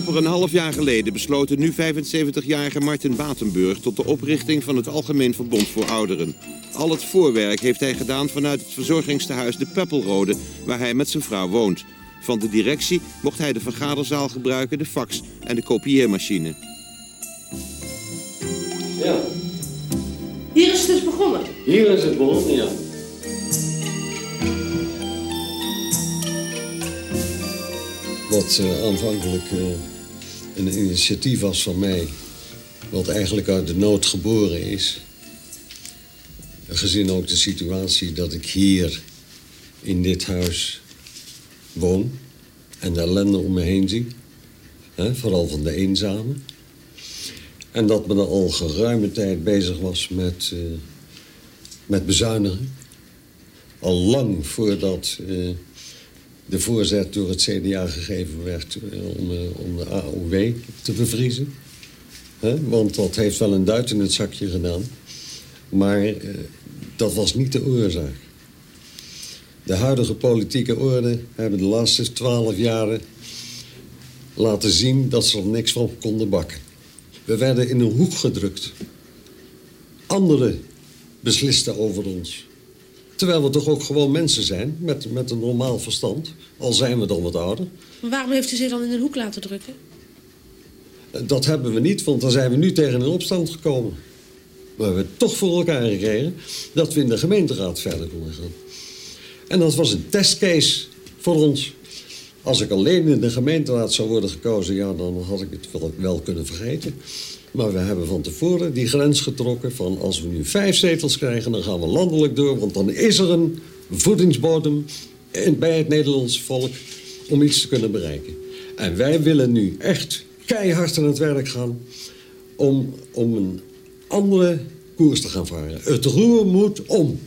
Amper een half jaar geleden besloot de nu 75-jarige Martin Batenburg... tot de oprichting van het Algemeen Verbond voor Ouderen. Al het voorwerk heeft hij gedaan vanuit het verzorgingstehuis De Peppelrode... waar hij met zijn vrouw woont. Van de directie mocht hij de vergaderzaal gebruiken, de fax en de kopieermachine. Ja, Hier is het dus begonnen. hier is het begonnen, ja. Wat eh, aanvankelijk eh, een initiatief was van mij, wat eigenlijk uit de nood geboren is. Gezien ook de situatie dat ik hier in dit huis woon en de ellende om me heen zie, hè, vooral van de eenzamen. En dat men al geruime tijd bezig was met, eh, met bezuinigen. Al lang voordat de voorzet door het CDA gegeven werd eh, om, eh, om de AOW te bevriezen. Want dat heeft wel een duit in het zakje gedaan. Maar eh, dat was niet de oorzaak. De huidige politieke orde hebben de laatste twaalf jaren laten zien dat ze er niks van konden bakken. We werden in een hoek gedrukt. Anderen beslisten over ons. Terwijl we toch ook gewoon mensen zijn, met, met een normaal verstand. Al zijn we dan wat ouder. Maar waarom heeft u zich dan in een hoek laten drukken? Dat hebben we niet, want dan zijn we nu tegen een opstand gekomen. We hebben toch voor elkaar gekregen dat we in de gemeenteraad verder konden gaan. En dat was een testcase voor ons. Als ik alleen in de gemeenteraad zou worden gekozen, ja, dan had ik het wel, kunnen vergeten. Maar we hebben van tevoren die grens getrokken van als we nu vijf zetels krijgen, dan gaan we landelijk door. Want dan is er een voedingsbodem in- bij het Nederlandse volk om iets te kunnen bereiken. En wij willen nu echt keihard aan het werk gaan om, om een andere koers te gaan varen. Het roer moet om.